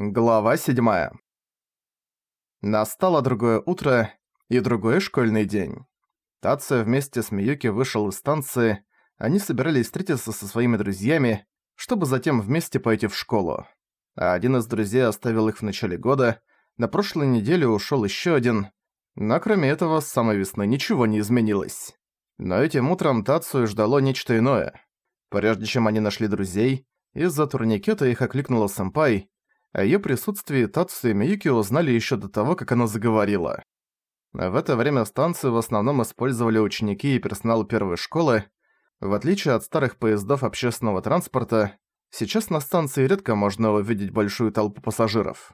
Глава 7. Настало другое утро и другой школьный день. Тация вместе с Миюки вышел из станции, они собирались встретиться со своими друзьями, чтобы затем вместе пойти в школу. А один из друзей оставил их в начале года, на прошлой неделе ушел еще один, но кроме этого с самой весны ничего не изменилось. Но этим утром Тацию ждало нечто иное. Прежде чем они нашли друзей, из-за турникета их окликнула сэмпай, о её присутствии Татсу и Миюки узнали ещё до того, как она заговорила. В это время станцию в основном использовали ученики и персонал первой школы. В отличие от старых поездов общественного транспорта, сейчас на станции редко можно увидеть большую толпу пассажиров.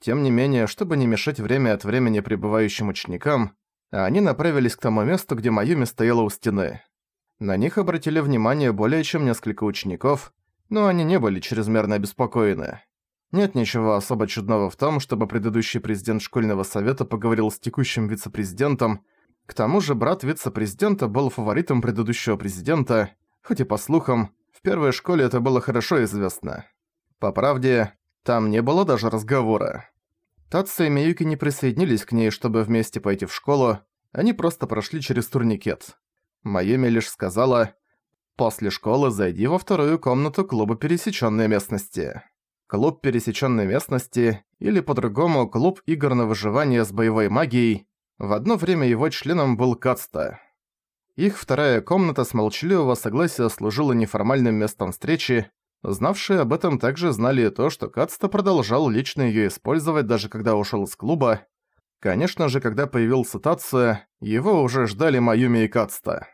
Тем не менее, чтобы не мешать время от времени прибывающим ученикам, они направились к тому месту, где Майюми стояла у стены. На них обратили внимание более чем несколько учеников, но они не были чрезмерно обеспокоены. Нет ничего особо чудного в том, чтобы предыдущий президент школьного совета поговорил с текущим вице-президентом. К тому же брат вице-президента был фаворитом предыдущего президента, хоть и по слухам, в первой школе это было хорошо известно. По правде, там не было даже разговора. Татсо и Миюки не присоединились к ней, чтобы вместе пойти в школу, они просто прошли через турникет. Майюми лишь сказала «После школы зайди во вторую комнату клуба пересечённой местности» клуб пересеченной местности, или по-другому клуб игр на выживание с боевой магией. В одно время его членом был Кацта. Их вторая комната с молчаливого согласия служила неформальным местом встречи, Знавшие об этом также знали то, что Кацта продолжал лично её использовать даже когда ушёл из клуба. Конечно же, когда появился Тация, его уже ждали Маюми и Кацта.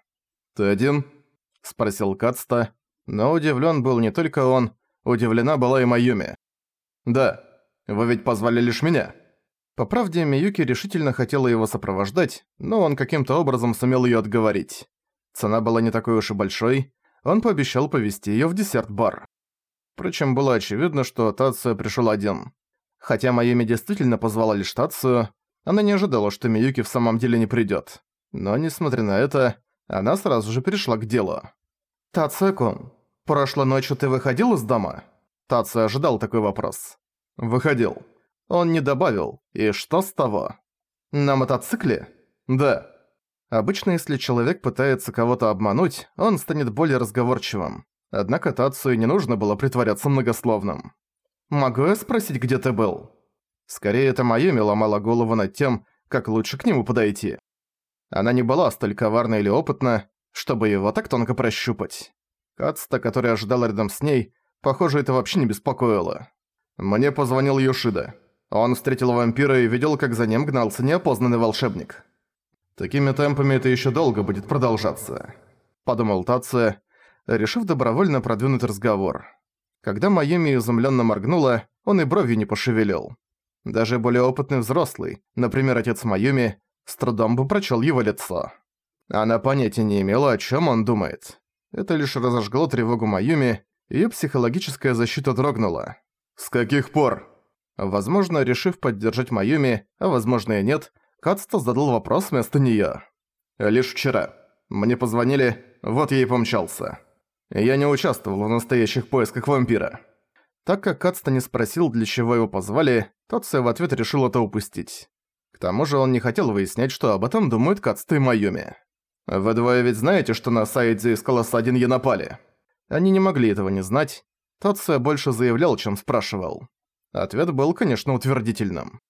«Ты один?» – спросил Кацта, но удивлён был не только он, Удивлена была и Майюми. «Да, вы ведь позвали лишь меня». По правде, Миюки решительно хотела его сопровождать, но он каким-то образом сумел её отговорить. Цена была не такой уж и большой, он пообещал повезти её в десерт-бар. Впрочем, было очевидно, что Тацию пришёл один. Хотя Майюми действительно позвала лишь Тацию, она не ожидала, что Миюки в самом деле не придёт. Но, несмотря на это, она сразу же перешла к делу. «Тацию-кун, «Прошлой ночью ты выходил из дома?» Тацу ожидал такой вопрос. «Выходил». Он не добавил. «И что с того?» «На мотоцикле?» «Да». Обычно, если человек пытается кого-то обмануть, он станет более разговорчивым. Однако Тацию не нужно было притворяться многословным. «Могу я спросить, где ты был?» Скорее, это Майюми ломала голову над тем, как лучше к нему подойти. Она не была столь коварна или опытна, чтобы его так тонко прощупать. Кацта, который ожидал рядом с ней, похоже, это вообще не беспокоило. Мне позвонил Йошида. Он встретил вампира и видел, как за ним гнался неопознанный волшебник. Такими темпами это еще долго будет продолжаться. Подумал Тация, решив добровольно продвинуть разговор. Когда Майюми изумленно моргнула, он и бровью не пошевелил. Даже более опытный взрослый, например, отец Майюми, с трудом бы прочел его лицо. Она понятия не имела, о чем он думает. Это лишь разожгло тревогу Майюми, её психологическая защита дрогнула. «С каких пор?» Возможно, решив поддержать Майюми, а возможно и нет, Кацто задал вопрос вместо неё. «Лишь вчера. Мне позвонили, вот я и помчался. Я не участвовал в настоящих поисках вампира». Так как Кацто не спросил, для чего его позвали, Тоция в ответ решил это упустить. К тому же он не хотел выяснять, что об этом думают Кацто и Майюми. «Вы двое ведь знаете, что на Сайдзе из Колосса-1 я напали?» Они не могли этого не знать. Тация больше заявлял, чем спрашивал. Ответ был, конечно, утвердительным.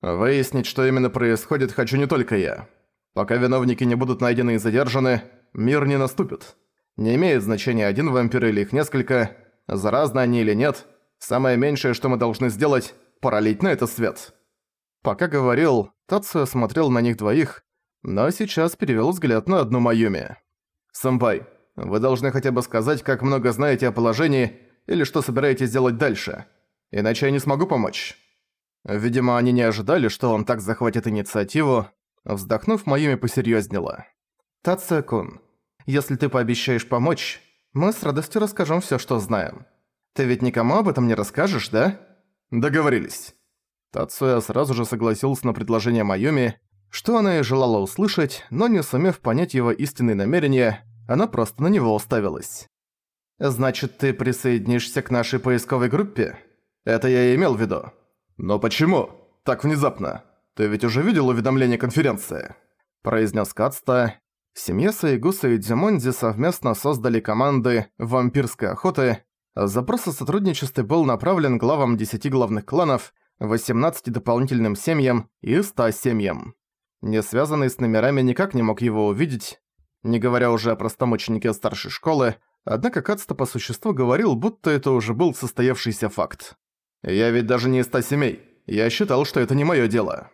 «Выяснить, что именно происходит, хочу не только я. Пока виновники не будут найдены и задержаны, мир не наступит. Не имеет значения один вампир или их несколько, заразны они или нет. Самое меньшее, что мы должны сделать – пролить на это свет». Пока говорил, Тацию смотрел на них двоих, но сейчас перевёл взгляд на одну Майюми. «Сэмпай, вы должны хотя бы сказать, как много знаете о положении или что собираетесь делать дальше. Иначе я не смогу помочь». Видимо, они не ожидали, что он так захватит инициативу. Вздохнув, Майюми посерьёзнела. «Тация-кун, если ты пообещаешь помочь, мы с радостью расскажем всё, что знаем. Ты ведь никому об этом не расскажешь, да?» «Договорились». Тацуя сразу же согласился на предложение Майюми, что она и желала услышать, но не сумев понять его истинные намерения, она просто на него уставилась. «Значит, ты присоединишься к нашей поисковой группе?» Это я и имел в виду. Но почему? Так внезапно. Ты ведь уже видел уведомление конференции? Произнес Кацта. Семья Саигуса и Дзимонзи совместно создали команды «Вампирской охоты». Запрос о сотрудничестве был направлен главам 10 главных кланов, 18 дополнительным семьям и 100 семьям. Не связанный с номерами никак не мог его увидеть, не говоря уже о простом ученике старшей школы, однако Кацта по существу говорил, будто это уже был состоявшийся факт. «Я ведь даже не из ста семей. Я считал, что это не моё дело».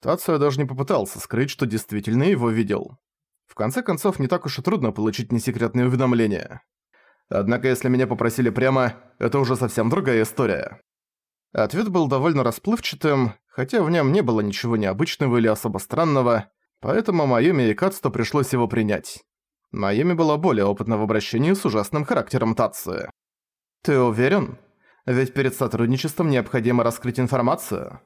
Тацуя даже не попытался скрыть, что действительно его видел. В конце концов, не так уж и трудно получить несекретные уведомления. Однако, если меня попросили прямо, это уже совсем другая история. Ответ был довольно расплывчатым, хотя в нем не было ничего необычного или особо странного, поэтому Майюми и Кацто пришлось его принять. Майюми была более опытна в обращении с ужасным характером Тацуя. «Ты уверен? Ведь перед сотрудничеством необходимо раскрыть информацию.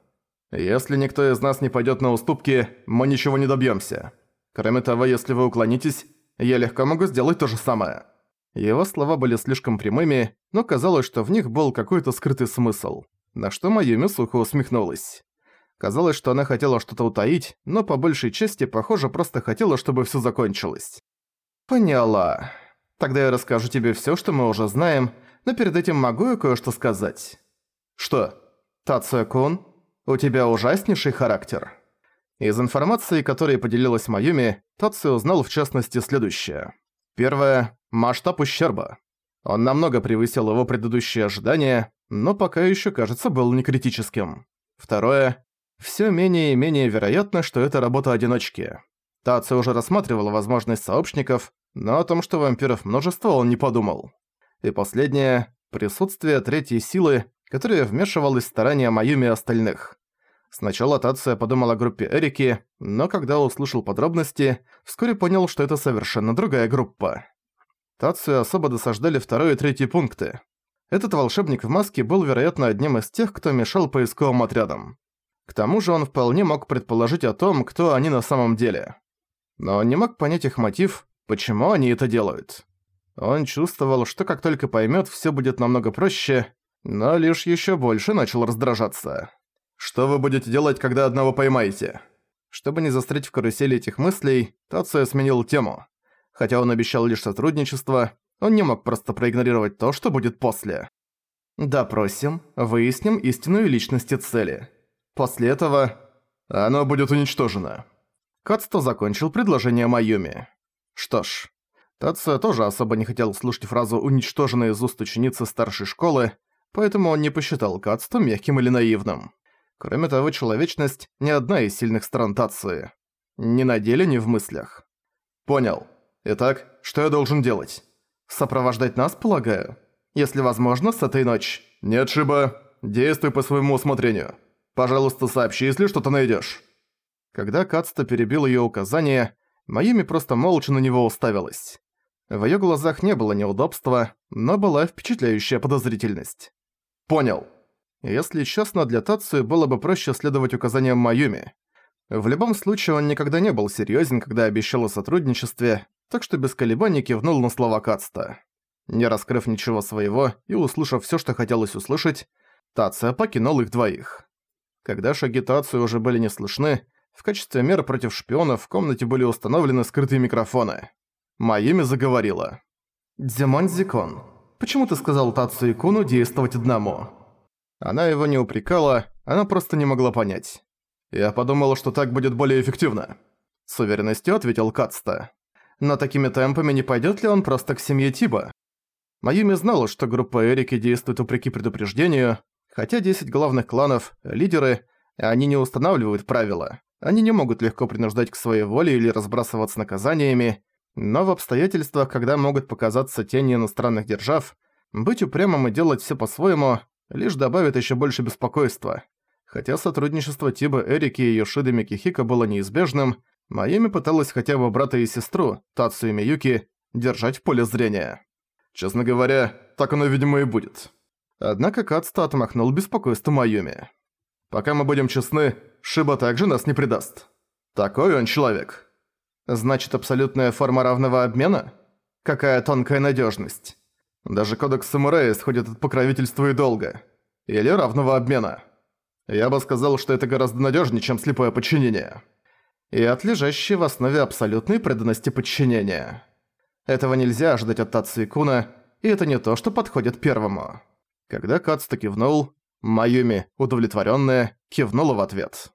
Если никто из нас не пойдет на уступки, мы ничего не добьемся. Кроме того, если вы уклонитесь, я легко могу сделать то же самое». Его слова были слишком прямыми, но казалось, что в них был какой-то скрытый смысл, на что Майюми сухо усмехнулась. Казалось, что она хотела что-то утаить, но по большей части, похоже, просто хотела, чтобы всё закончилось. «Поняла. Тогда я расскажу тебе всё, что мы уже знаем, но перед этим могу я кое-что сказать». «Что?» «Тацуя-кун, у тебя ужаснейший характер». Из информации, которой поделилась Майюми, Татсу узнал в частности следующее. Первое – масштаб ущерба. Он намного превысил его предыдущие ожидания, но пока еще кажется был не критическим. Второе – все менее и менее вероятно, что это работа одиночки. Татсу уже рассматривала возможность сообщников, но о том, что вампиров множество, он не подумал. И последнее – присутствие третьей силы, которая вмешивалась в старания Майюми и остальных. Сначала Тация подумал о группе Эрики, но когда услышал подробности, вскоре понял, что это совершенно другая группа. Тацию особо досаждали второй и третий пункты. Этот волшебник в маске был, вероятно, одним из тех, кто мешал поисковым отрядам. К тому же он вполне мог предположить о том, кто они на самом деле. Но он не мог понять их мотив, почему они это делают. Он чувствовал, что как только поймёт, всё будет намного проще, но лишь ещё больше начал раздражаться. Что вы будете делать, когда одного поймаете? Чтобы не застрять в карусели этих мыслей, Тация сменил тему. Хотя он обещал лишь сотрудничество, он не мог просто проигнорировать то, что будет после. Допросим, выясним истинную личность и цели. После этого оно будет уничтожено. Кацто закончил предложение Майюми. Что ж, Тация тоже особо не хотел слушать фразу «уничтожена из уст ученицы старшей школы», поэтому он не посчитал Кацто мягким или наивным. Кроме того, человечность – не одна из сильных сторон Тации. Ни на деле, ни в мыслях. Понял. Итак, что я должен делать? Сопровождать нас, полагаю? Если возможно, с этой ночи. Нет, Шиба. Действуй по своему усмотрению. Пожалуйста, сообщи, если что-то найдешь. Когда Кацта перебил ее указания, Майюми просто молча на него уставилась. В ее глазах не было неудобства, но была впечатляющая подозрительность. «Понял», если честно, для Тацию было бы проще следовать указаниям Майюми. В любом случае, он никогда не был серьёзен, когда обещал о сотрудничестве, так что без колебаний кивнул на слова Кацта. Не раскрыв ничего своего и услышав всё, что хотелось услышать, Тация покинул их двоих. Когда шаги Тацию уже были не слышны, в качестве меры против шпионов в комнате были установлены скрытые микрофоны. Майюми заговорила. «Дзимон Зикон, почему ты сказал Тацию и Куну действовать одному?» Она его не упрекала, она просто не могла понять. «Я подумала, что так будет более эффективно», — с уверенностью ответил Кацта. «Но такими темпами не пойдет ли он просто к семье Тиба?» Майюми знала, что группа Эрики действует вопреки предупреждению, хотя 10 главных кланов — лидеры, они не устанавливают правила. Они не могут легко принуждать к своей воле или разбрасываться наказаниями, но в обстоятельствах, когда могут показаться тени иностранных держав, быть упрямым и делать все по-своему лишь добавит еще больше беспокойства. Хотя сотрудничество Тиба Эрики и Йошиды Микихика было неизбежным, Майами пыталась хотя бы брата и сестру, Тацу и Миюки, держать в поле зрения. Честно говоря, так оно, видимо, и будет. Однако Кацта отмахнул беспокойство Майюми. «Пока мы будем честны, Шиба также нас не предаст. Такой он человек. Значит, абсолютная форма равного обмена? Какая тонкая надежность. Даже кодекс самурая исходит от покровительства и долга. Или равного обмена. Я бы сказал, что это гораздо надежнее, чем слепое подчинение. И от лежащей в основе абсолютной преданности подчинения. Этого нельзя ожидать от Куна, и это не то, что подходит первому. Когда Кацута кивнул, Майюми, удовлетворённая, кивнула в ответ.